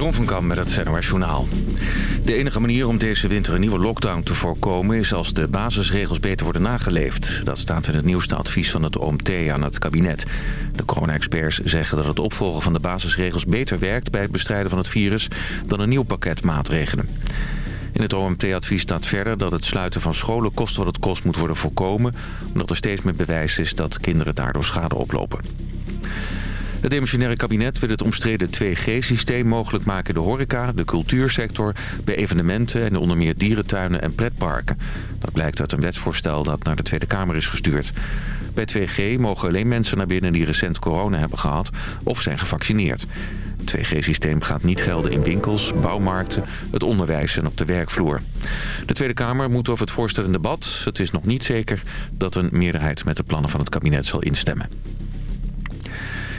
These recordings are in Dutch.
Jeroen van met het NOS Journaal. De enige manier om deze winter een nieuwe lockdown te voorkomen... is als de basisregels beter worden nageleefd. Dat staat in het nieuwste advies van het OMT aan het kabinet. De corona-experts zeggen dat het opvolgen van de basisregels beter werkt... bij het bestrijden van het virus dan een nieuw pakket maatregelen. In het OMT-advies staat verder dat het sluiten van scholen kost wat het kost moet worden voorkomen... omdat er steeds meer bewijs is dat kinderen daardoor schade oplopen. Het demissionaire kabinet wil het omstreden 2G-systeem mogelijk maken de horeca, de cultuursector, bij evenementen en onder meer dierentuinen en pretparken. Dat blijkt uit een wetsvoorstel dat naar de Tweede Kamer is gestuurd. Bij 2G mogen alleen mensen naar binnen die recent corona hebben gehad of zijn gevaccineerd. Het 2G-systeem gaat niet gelden in winkels, bouwmarkten, het onderwijs en op de werkvloer. De Tweede Kamer moet over het voorstel in debat. Het is nog niet zeker dat een meerderheid met de plannen van het kabinet zal instemmen.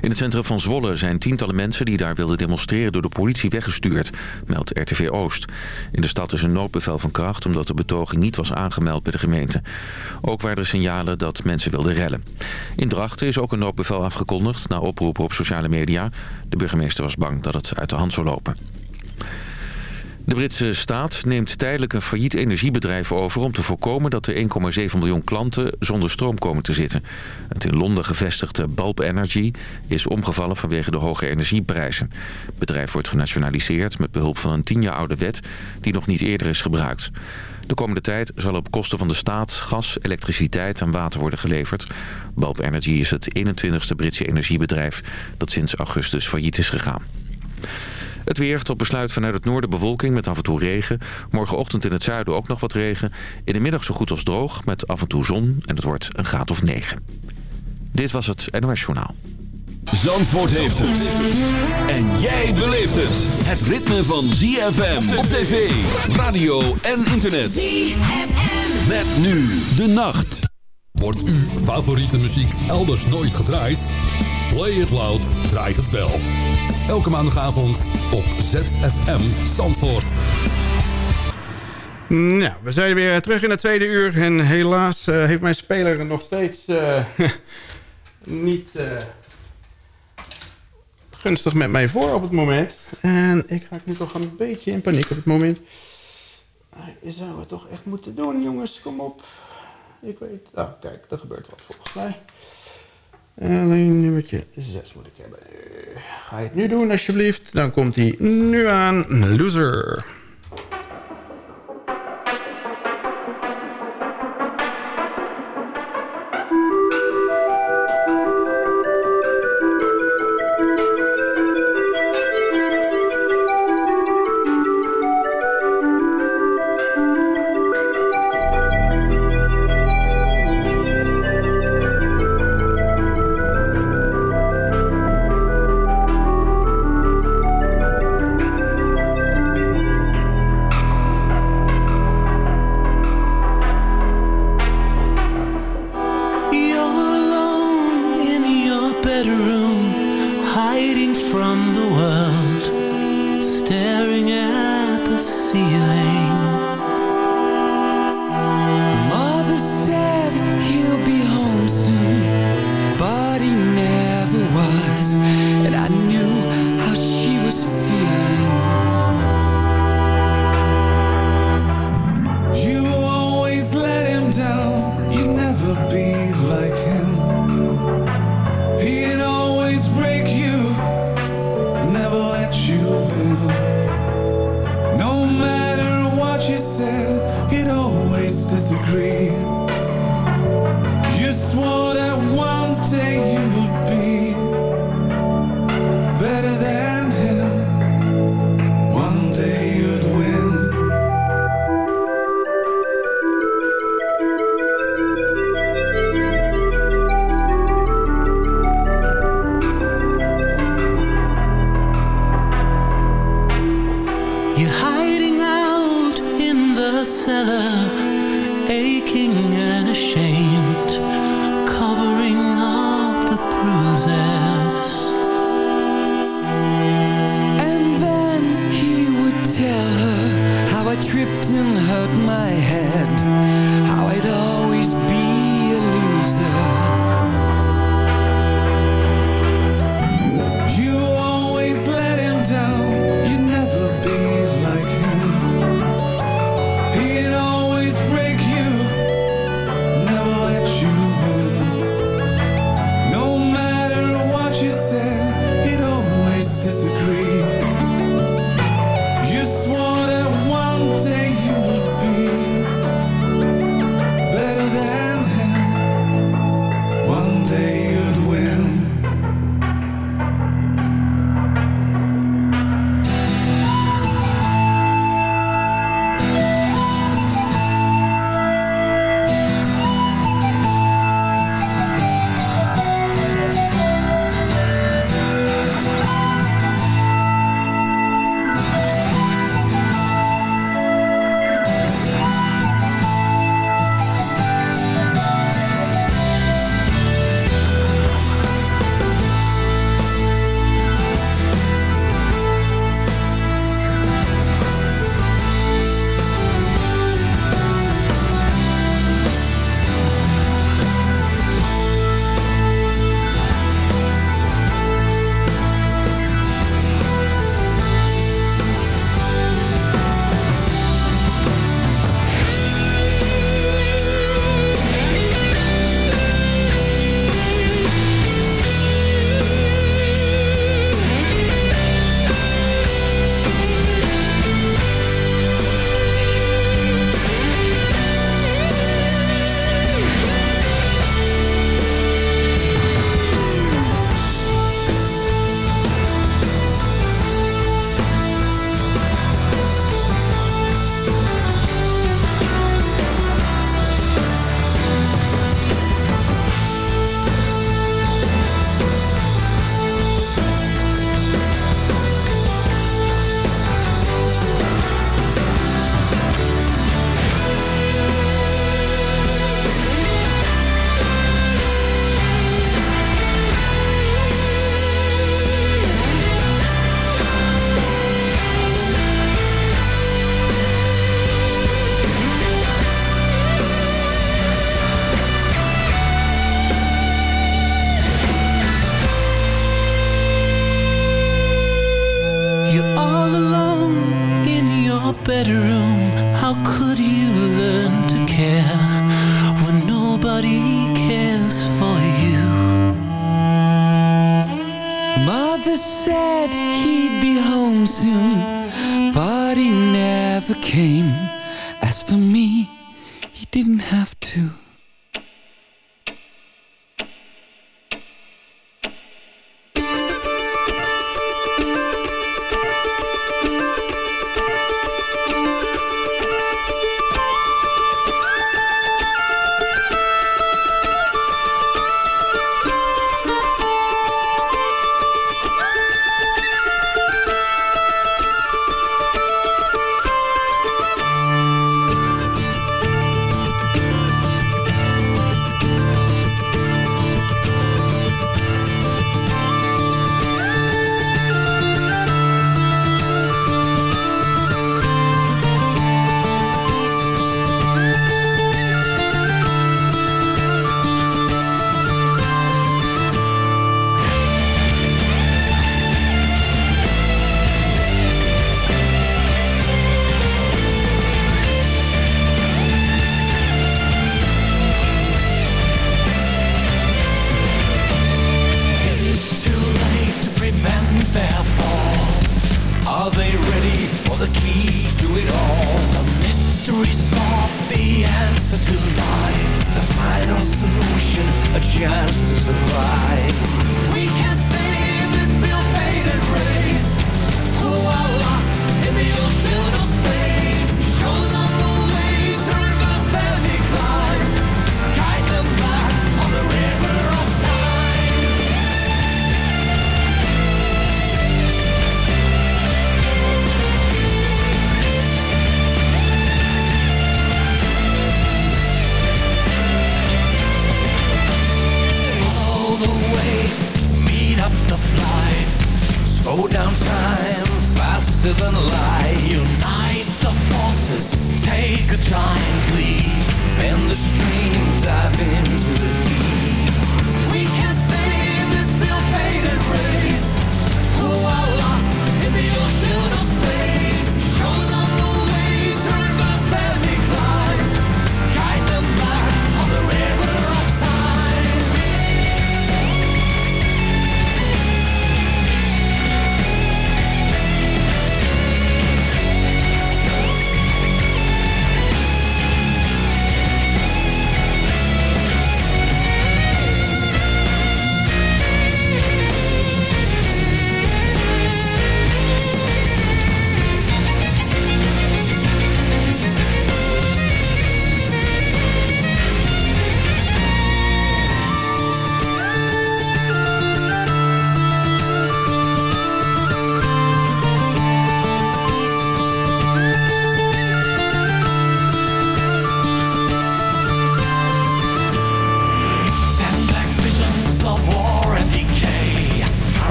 In het centrum van Zwolle zijn tientallen mensen die daar wilden demonstreren door de politie weggestuurd, meldt RTV Oost. In de stad is een noodbevel van kracht omdat de betoging niet was aangemeld bij de gemeente. Ook waren er signalen dat mensen wilden rellen. In Drachten is ook een noodbevel afgekondigd na oproepen op sociale media. De burgemeester was bang dat het uit de hand zou lopen. De Britse staat neemt tijdelijk een failliet energiebedrijf over... om te voorkomen dat er 1,7 miljoen klanten zonder stroom komen te zitten. Het in Londen gevestigde Bulb Energy is omgevallen vanwege de hoge energieprijzen. Het bedrijf wordt genationaliseerd met behulp van een tien jaar oude wet... die nog niet eerder is gebruikt. De komende tijd zal op kosten van de staat gas, elektriciteit en water worden geleverd. Bulb Energy is het 21ste Britse energiebedrijf dat sinds augustus failliet is gegaan. Het weer tot besluit vanuit het noorden bewolking met af en toe regen. Morgenochtend in het zuiden ook nog wat regen. In de middag zo goed als droog met af en toe zon. En het wordt een graad of 9. Dit was het NOS Journaal. Zandvoort heeft het. En jij beleeft het. Het ritme van ZFM op tv, radio en internet. ZFM. Met nu de nacht. Wordt uw favoriete muziek elders nooit gedraaid? Play It Loud draait het wel. Elke maandagavond op ZFM Zandvoort. Nou, we zijn weer terug in het tweede uur. En helaas uh, heeft mijn speler nog steeds uh, niet gunstig met mij voor op het moment. En ik raak nu toch een beetje in paniek op het moment. Je zou het toch echt moeten doen, jongens. Kom op. Ik weet... Oh, kijk, er gebeurt wat volgens mij. Alleen nummertje 6 moet ik hebben. Ga je het nu doen alsjeblieft? Dan komt hij nu aan. Loser. Bedroom How could you learn to care When nobody cares for you? Mother said he'd be home soon But he never came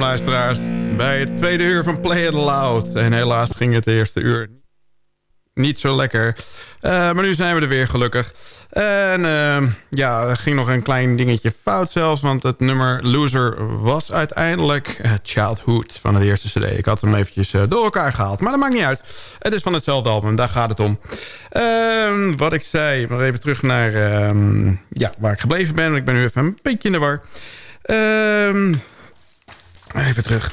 luisteraars bij het tweede uur van Play It Loud. En helaas ging het eerste uur niet zo lekker. Uh, maar nu zijn we er weer gelukkig. En uh, ja, er ging nog een klein dingetje fout zelfs. Want het nummer Loser was uiteindelijk Childhood van de eerste cd. Ik had hem eventjes uh, door elkaar gehaald. Maar dat maakt niet uit. Het is van hetzelfde album, daar gaat het om. Ehm, wat ik zei, maar even terug naar ehm, ja, waar ik gebleven ben. Ik ben nu even een beetje in de war. Ehm, even terug.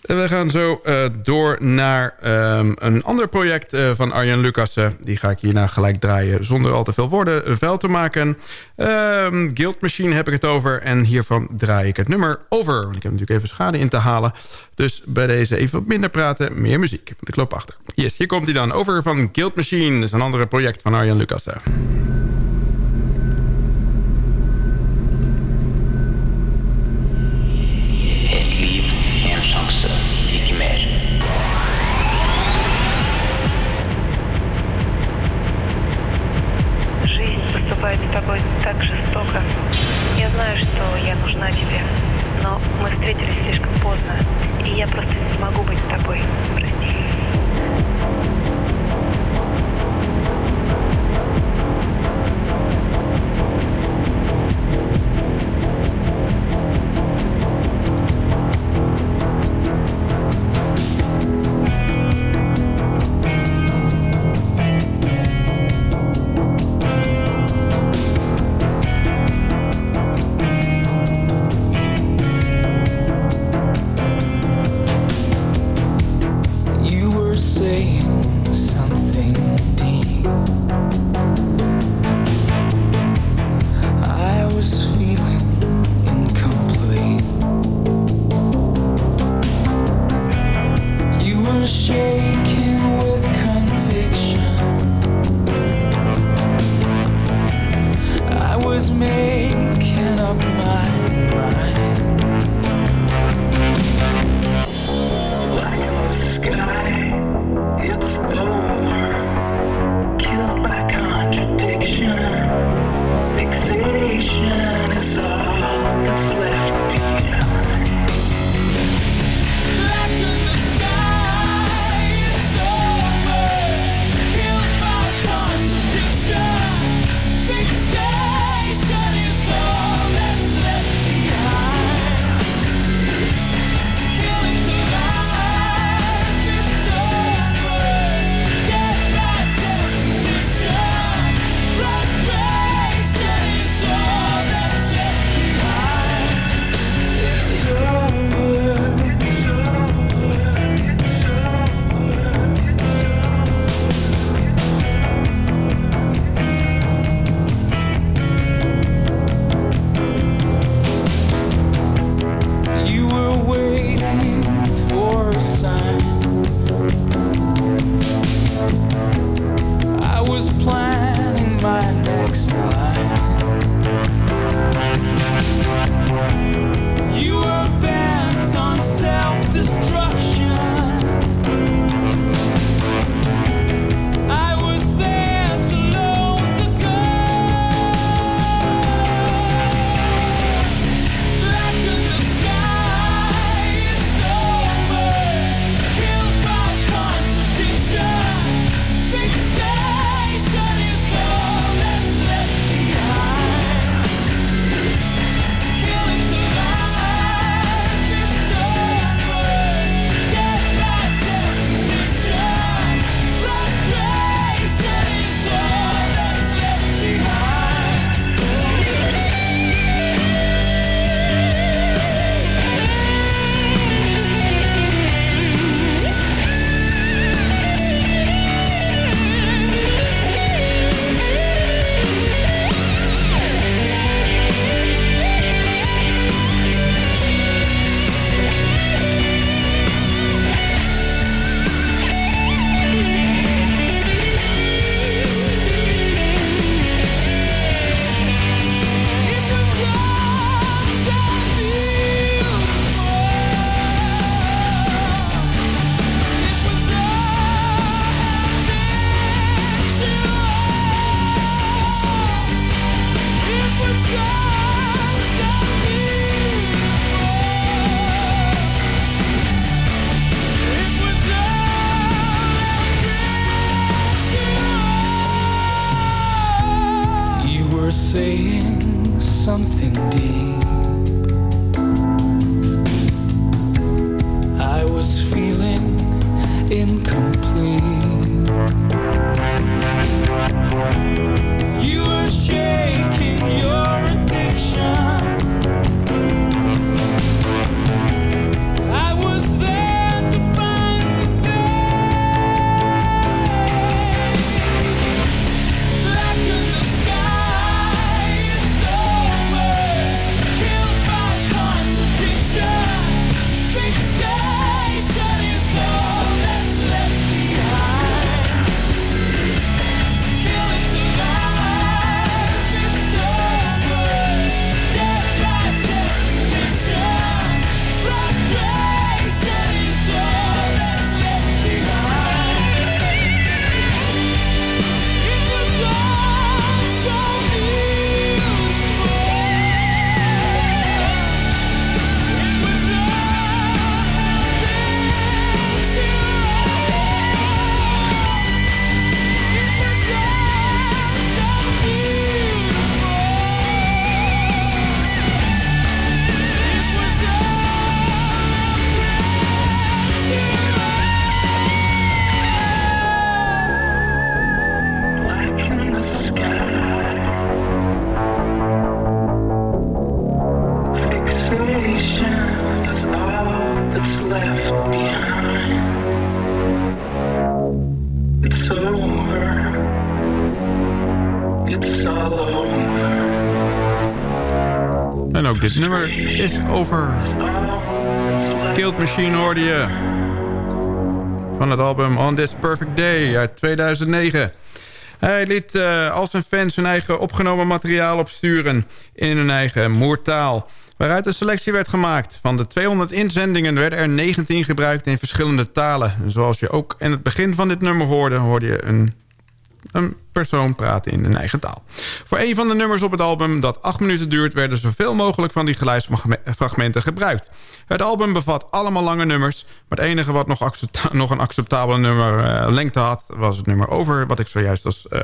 We gaan zo uh, door naar um, een ander project uh, van Arjen Lucassen. Die ga ik hierna gelijk draaien zonder al te veel woorden vuil te maken. Um, Guild Machine heb ik het over. En hiervan draai ik het nummer over. Want ik heb natuurlijk even schade in te halen. Dus bij deze even wat minder praten, meer muziek. Want ik loop achter. Yes, hier komt hij dan. Over van Guild Machine. Dat is een ander project van Arjen Lucassen. Nummer is over. Killed Machine hoorde je. Van het album On This Perfect Day uit 2009. Hij liet eh, al zijn fans hun eigen opgenomen materiaal opsturen in hun eigen moertaal. Waaruit een selectie werd gemaakt. Van de 200 inzendingen werden er 19 gebruikt in verschillende talen. En zoals je ook in het begin van dit nummer hoorde, hoorde je een een persoon praten in een eigen taal. Voor een van de nummers op het album dat acht minuten duurt... werden zoveel mogelijk van die geluidsfragmenten gebruikt. Het album bevat allemaal lange nummers... maar het enige wat nog, nog een acceptabele nummer uh, lengte had... was het nummer over, wat ik zojuist als uh,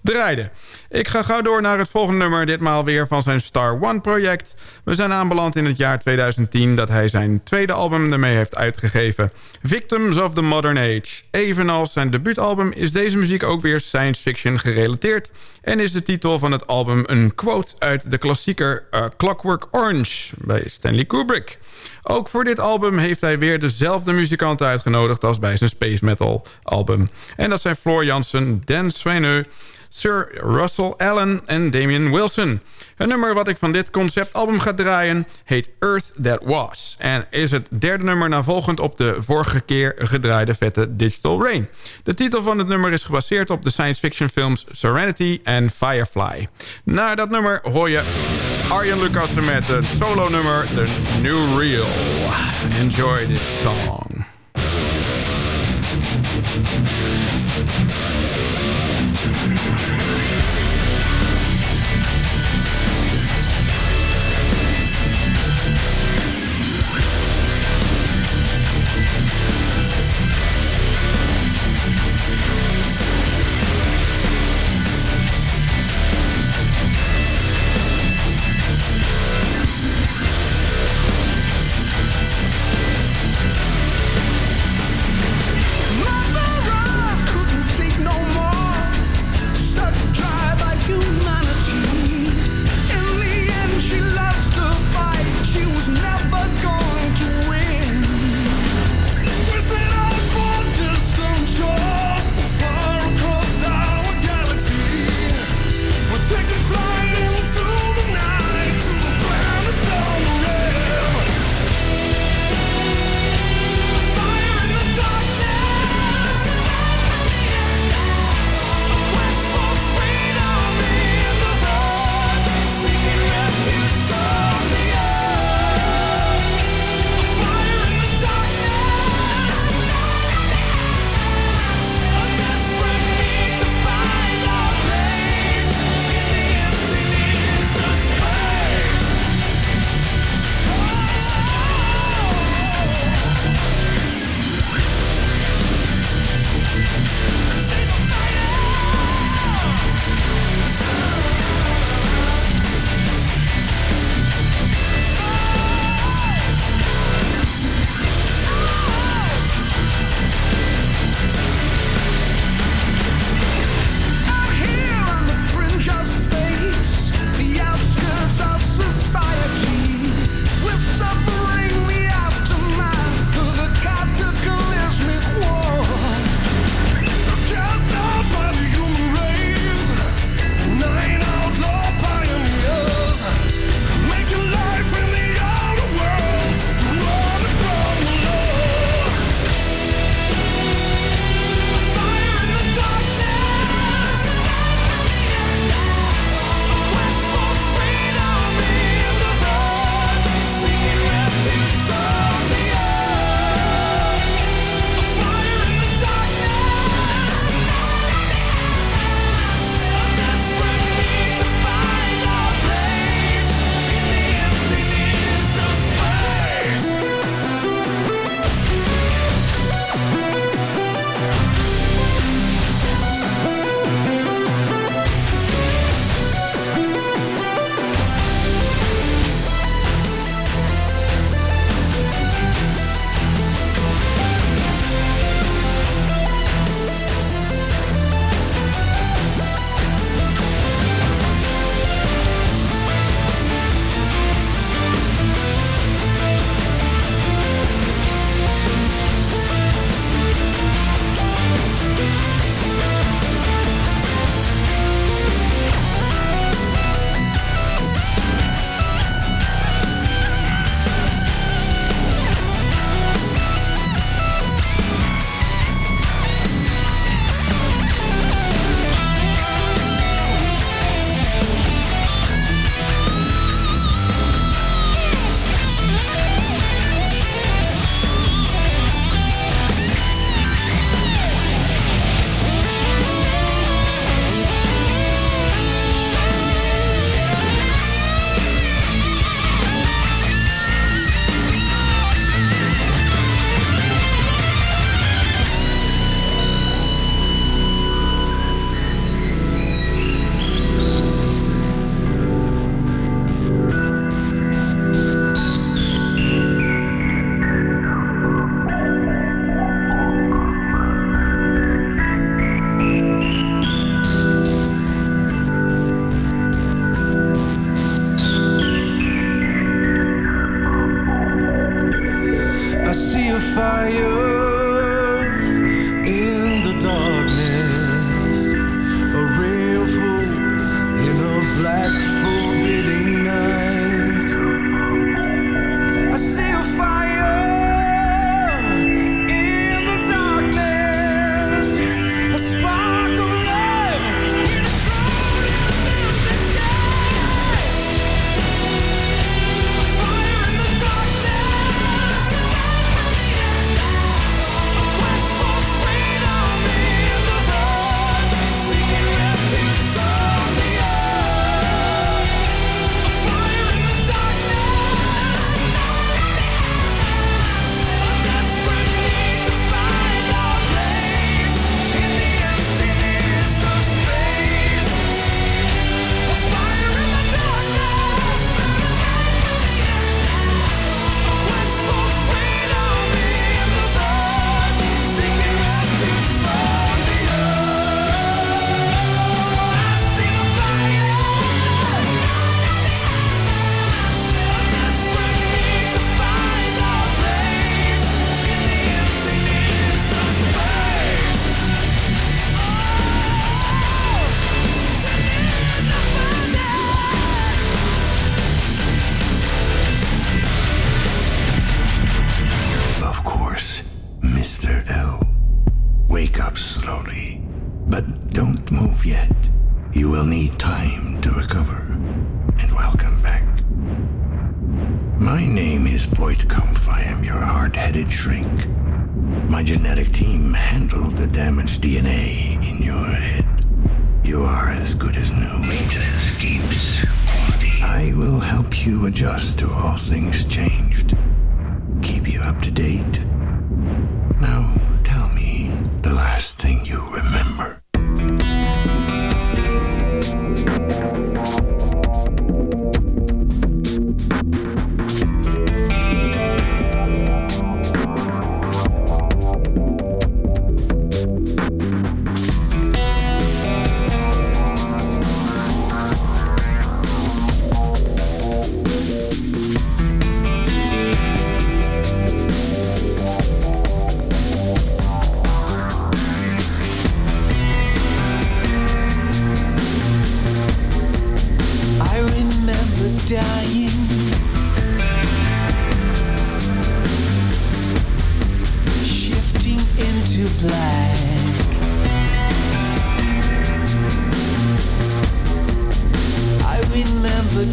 draaide. Ik ga gauw door naar het volgende nummer... ditmaal weer van zijn Star One project. We zijn aanbeland in het jaar 2010... dat hij zijn tweede album ermee heeft uitgegeven. Victims of the Modern Age. Evenals zijn debuutalbum is deze muziek ook weer science fiction gerelateerd... en is de titel van het album een quote uit de klassieker uh, Clockwork Orange bij Stanley Kubrick. Ook voor dit album heeft hij weer dezelfde muzikanten uitgenodigd... als bij zijn space metal album. En dat zijn Floor Jansen, Dan Swaineu... Sir Russell Allen en Damien Wilson. Het nummer wat ik van dit conceptalbum ga draaien heet Earth That Was... en is het derde nummer navolgend op de vorige keer gedraaide vette Digital Rain. De titel van het nummer is gebaseerd op de science fiction films Serenity en Firefly. Na dat nummer hoor je Arjen Lucassen met het solo nummer The New Real. Enjoy this song.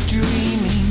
Dreaming.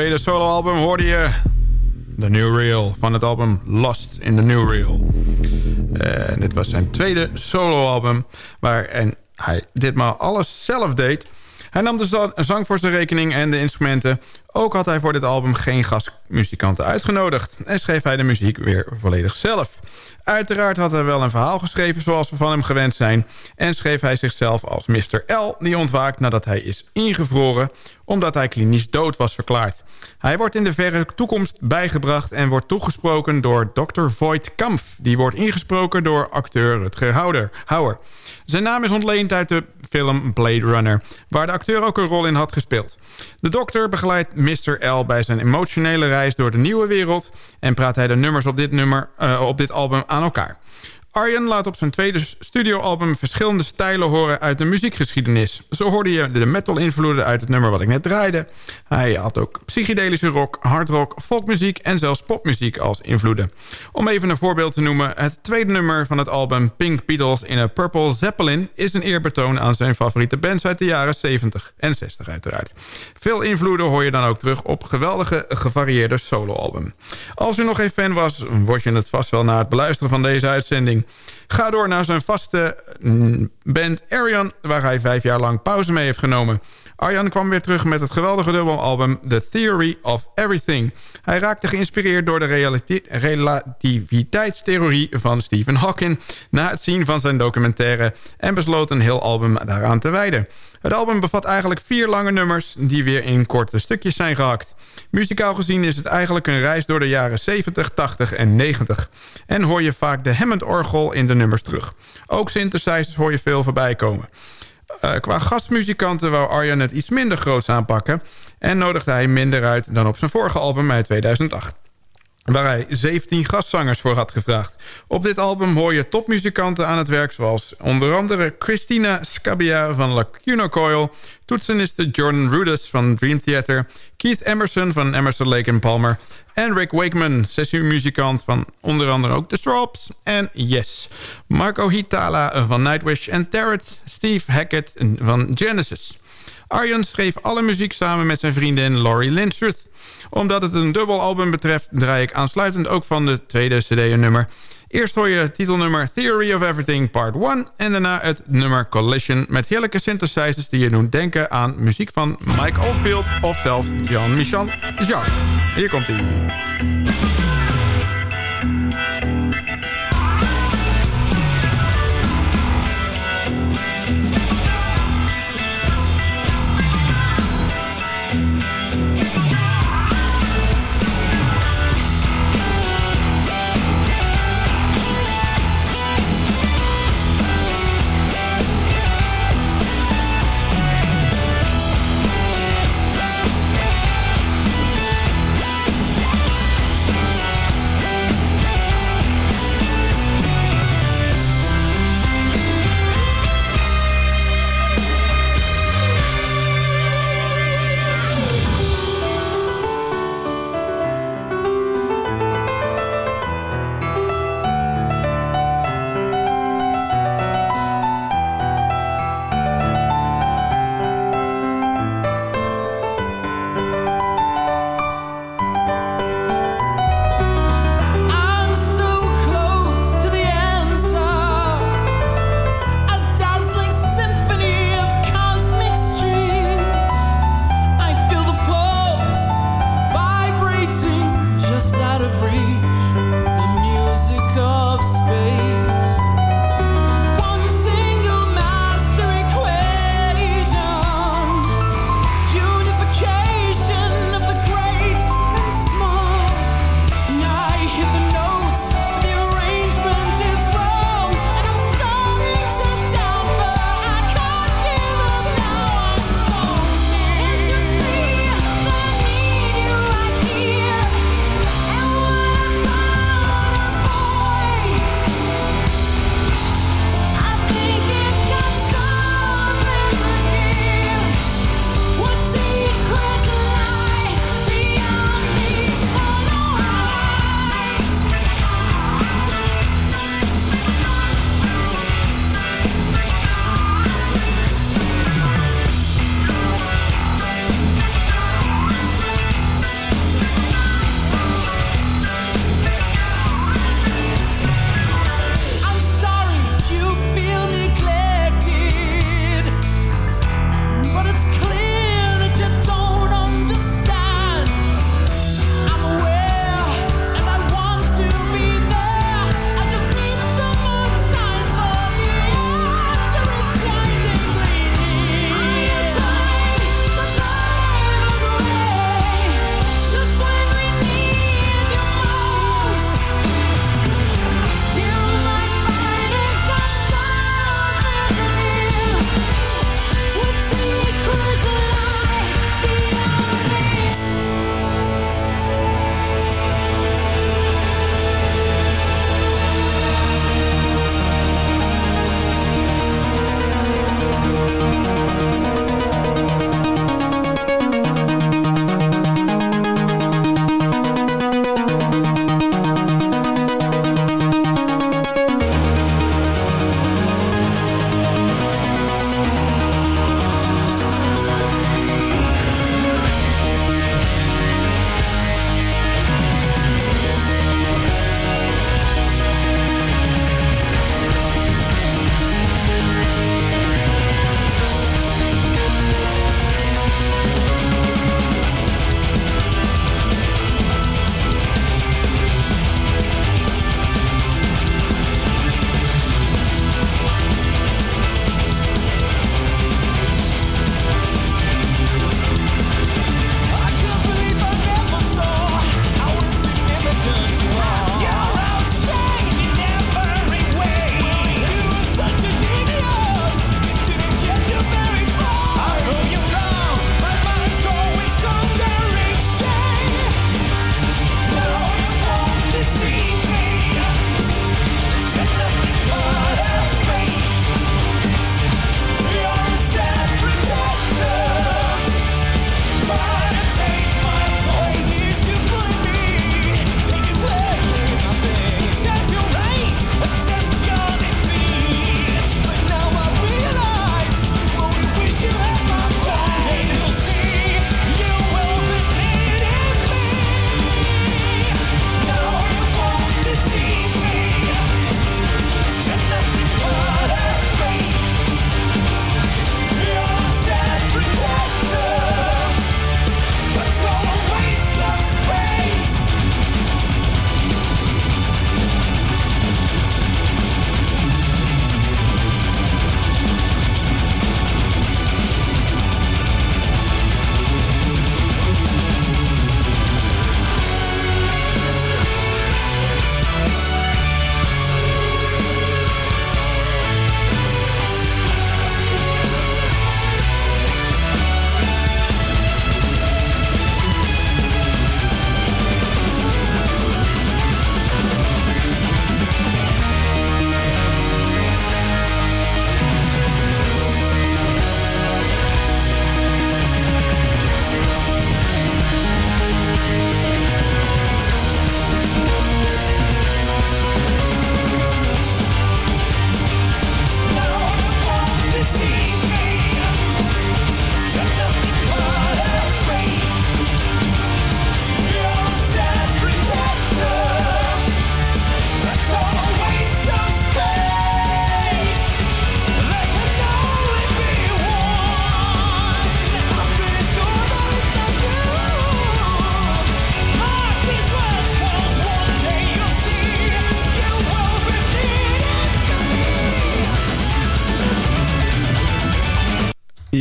Tweede soloalbum, hoorde je. The New Real van het album Lost in the New Real. En dit was zijn tweede soloalbum waar en hij ditmaal alles zelf deed. Hij nam de za- zang voor zijn rekening en de instrumenten. Ook had hij voor dit album geen gastmuzikanten uitgenodigd. En schreef hij de muziek weer volledig zelf. Uiteraard had hij wel een verhaal geschreven zoals we van hem gewend zijn... en schreef hij zichzelf als Mr. L... die ontwaakt nadat hij is ingevroren... omdat hij klinisch dood was verklaard. Hij wordt in de verre toekomst bijgebracht... en wordt toegesproken door Dr. Voigt Kampf... die wordt ingesproken door acteur Rutger Hauer. Zijn naam is ontleend uit de film Blade Runner... waar de acteur ook een rol in had gespeeld. De dokter begeleidt Mr. L bij zijn emotionele reis door de nieuwe wereld... en praat hij de nummers op dit, nummer, eh, op dit album aan elkaar. Arjen laat op zijn tweede studioalbum verschillende stijlen horen uit de muziekgeschiedenis. Zo hoorde je de metal-invloeden uit het nummer wat ik net draaide. Hij had ook psychedelische rock, hardrock, folkmuziek en zelfs popmuziek als invloeden. Om even een voorbeeld te noemen, het tweede nummer van het album Pink Beatles in a Purple Zeppelin... is een eerbetoon aan zijn favoriete bands uit de jaren 70 en 60 uiteraard. Veel invloeden hoor je dan ook terug op geweldige gevarieerde soloalbum. Als u nog geen fan was, word je het vast wel na het beluisteren van deze uitzending. Ga door naar zijn vaste mm, band Arian... waar hij vijf jaar lang pauze mee heeft genomen. Arjan kwam weer terug met het geweldige dubbelalbum The Theory of Everything. Hij raakte geïnspireerd door de relativiteitstheorie van Stephen Hawking... na het zien van zijn documentaire en besloot een heel album daaraan te wijden. Het album bevat eigenlijk vier lange nummers die weer in korte stukjes zijn gehakt. Muzikaal gezien is het eigenlijk een reis door de jaren 70, 80 en 90. En hoor je vaak de Hammond-orgel in de nummers terug. Ook synthesizers hoor je veel voorbij komen. Uh, qua gastmuzikanten wou Arjan het iets minder groots aanpakken... en nodigde hij minder uit dan op zijn vorige album uit 2008 waar hij 17 gastzangers voor had gevraagd. Op dit album hoor je topmuzikanten aan het werk... zoals onder andere Christina Scabia van Lacuna Coil... toetseniste Jordan Rudess van Dream Theater... Keith Emerson van Emerson Lake Palmer... en Rick Wakeman, sessiemuzikant van onder andere ook The Stropes... en Yes, Marco Hitala van Nightwish... en Tarrant Steve Hackett van Genesis... Arjen schreef alle muziek samen met zijn vriendin Laurie Lindstruth. Omdat het een dubbelalbum betreft... draai ik aansluitend ook van de tweede cd een nummer. Eerst hoor je het titelnummer Theory of Everything Part 1... en daarna het nummer Collision... met heerlijke synthesizers die je doen denken aan muziek van Mike Oldfield... of zelfs Jean-Michel Jarre. Hier komt hij.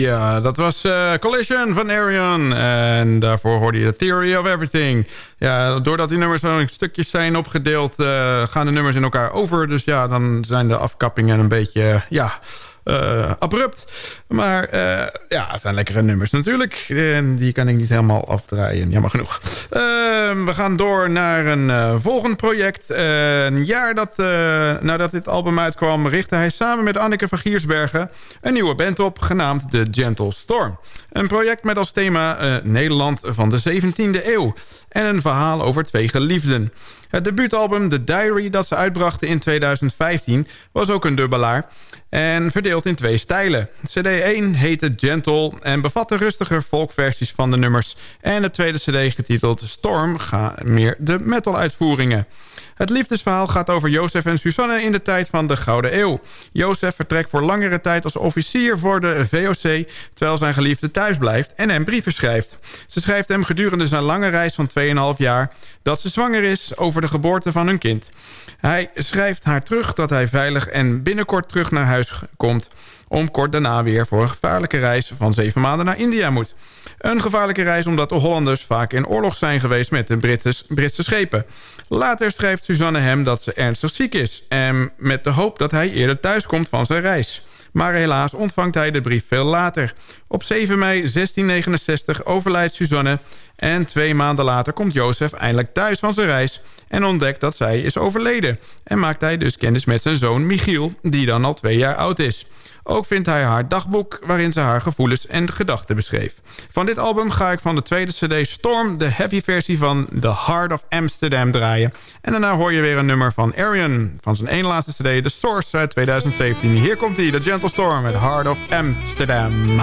Ja, dat was uh, Collision van Arion. En daarvoor hoorde je The Theory of Everything. Ja, doordat die nummers zo in stukjes zijn opgedeeld... Uh, gaan de nummers in elkaar over. Dus ja, dan zijn de afkappingen een beetje... ja, uh, abrupt. Maar uh, ja, het zijn lekkere nummers natuurlijk. En die kan ik niet helemaal afdraaien. Jammer genoeg. Uh, we gaan door naar een volgend project. een jaar dat, nadat dit album uitkwam... richtte hij samen met Anneke van Giersbergen... een nieuwe band op, genaamd The Gentle Storm. Een project met als thema Nederland van de 17e eeuw. En een verhaal over twee geliefden. Het debuutalbum The Diary dat ze uitbrachten in 2015 was ook een dubbelaar en verdeeld in twee stijlen. CD 1 heette Gentle en bevatte rustiger folkversies van de nummers... en de tweede CD getiteld Storm gaat meer de metal-uitvoeringen. Het liefdesverhaal gaat over Jozef en Susanne in de tijd van de Gouden Eeuw. Jozef vertrekt voor langere tijd als officier voor de VOC... terwijl zijn geliefde thuis blijft en hem brieven schrijft. Ze schrijft hem gedurende zijn lange reis van 2,5 jaar... dat ze zwanger is over de geboorte van hun kind. Hij schrijft haar terug dat hij veilig en binnenkort terug naar huis komt... om kort daarna weer voor een gevaarlijke reis van zeven maanden naar India moet. Een gevaarlijke reis omdat de Hollanders vaak in oorlog zijn geweest met de Britse, Britse schepen. Later schrijft Suzanne hem dat ze ernstig ziek is... en met de hoop dat hij eerder thuiskomt van zijn reis. Maar helaas ontvangt hij de brief veel later. Op 7 mei 1669 overlijdt Suzanne... en twee maanden later komt Jozef eindelijk thuis van zijn reis... en ontdekt dat zij is overleden. En maakt hij dus kennis met zijn zoon Michiel... die dan al twee jaar oud is. Ook vindt hij haar dagboek waarin ze haar gevoelens en gedachten beschreef. Van dit album ga ik van de tweede cd Storm... de heavy versie van The Heart of Amsterdam draaien. En daarna hoor je weer een nummer van Arian... van zijn ene laatste cd The Source uit 2017. Hier komt hij, The Gentle Storm met Heart of Amsterdam.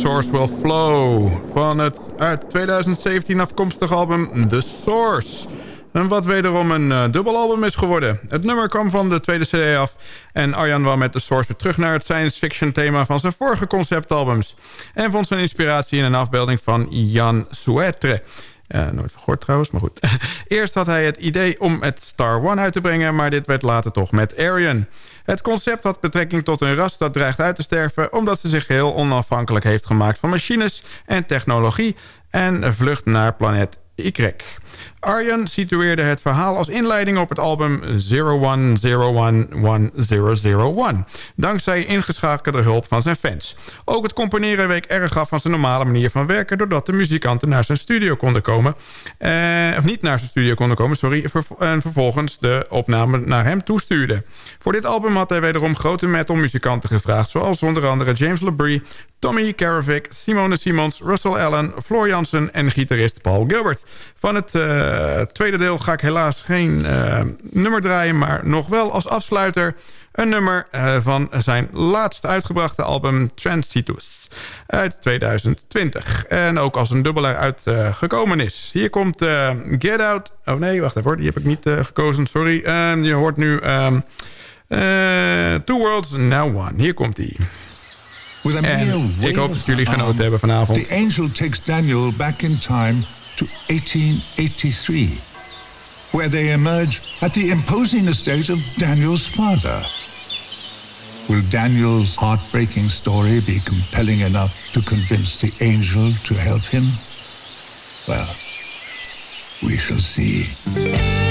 Source Will Flow van het uit 2017 afkomstige album The Source. En wat wederom een uh, dubbelalbum is geworden. Het nummer kwam van de tweede cd af. En Arjan wou met The Source weer terug naar het science fiction thema van zijn vorige conceptalbums. En vond zijn inspiratie in een afbeelding van Jan Souetre. Uh, nooit vergoord trouwens, maar goed. Eerst had hij het idee om het Star One uit te brengen... maar dit werd later toch met Arian. Het concept had betrekking tot een ras dat dreigt uit te sterven... omdat ze zich heel onafhankelijk heeft gemaakt van machines en technologie... en vlucht naar planeet Y. Arjen situeerde het verhaal als inleiding op het album 01011001... dankzij ingeschakelde hulp van zijn fans. Ook het componeren week erg af van zijn normale manier van werken... doordat de muzikanten naar zijn studio konden komen. Eh, of niet naar zijn studio konden komen, sorry... en vervolgens de opname naar hem toestuurden. Voor dit album had hij wederom grote metalmuzikanten gevraagd... zoals onder andere James LeBrie, Tommy Karavik, Simone Simons, Russell Allen... Floor Jansen en gitarist Paul Gilbert. Van het... Uh, eh, tweede deel ga ik helaas geen eh, nummer draaien... maar nog wel als afsluiter een nummer eh, van zijn laatst uitgebrachte album Transitus uit 2020. En ook als een dubbelaar uitgekomen is. Hier komt Get Out... Oh nee, wacht even, die heb ik niet gekozen, sorry. Je hoort nu ehm, eh, Two Worlds, Now One. Hier komt die. With a mere En ik hoop dat jullie genoten hebben vanavond. The angel takes Daniel back in time to 1883, where they emerge at the imposing estate of Daniel's father. Will Daniel's heartbreaking story be compelling enough to convince the angel to help him? Well, we shall see.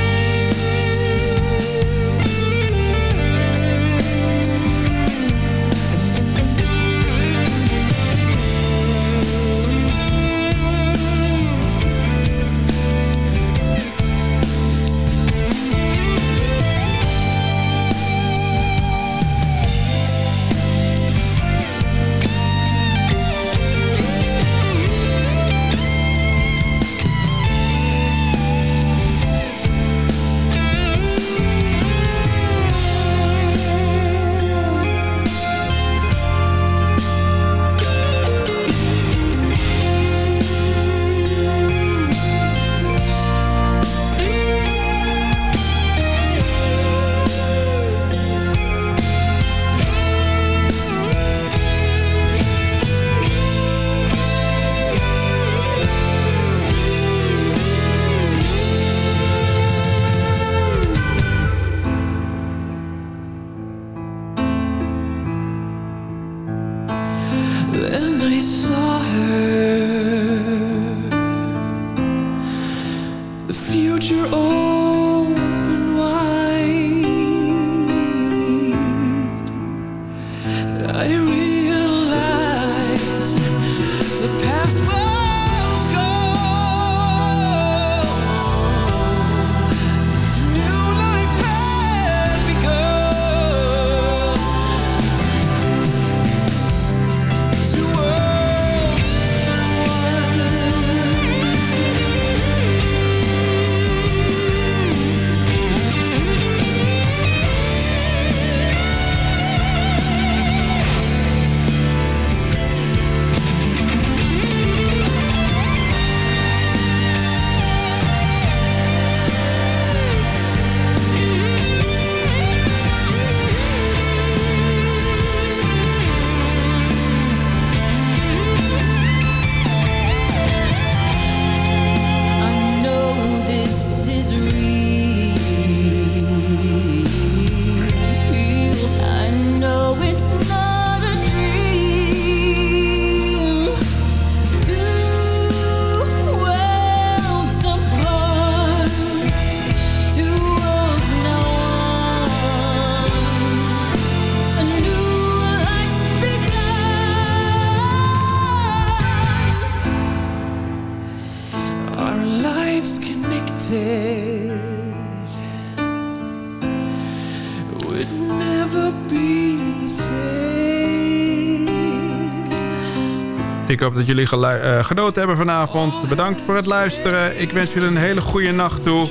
Dat jullie eh, genoten hebben vanavond. Bedankt voor het luisteren. Ik wens jullie een hele goede nacht toe.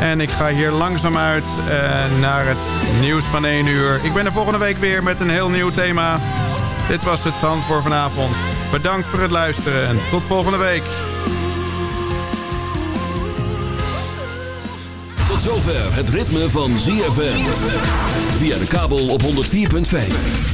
En ik ga hier langzaam uit eh, naar het nieuws van 1 uur. Ik ben er volgende week weer met een heel nieuw thema. Dit was het Zand voor vanavond. Bedankt voor het luisteren en tot volgende week. Tot zover het ritme van ZFM. Via de kabel op 104.5.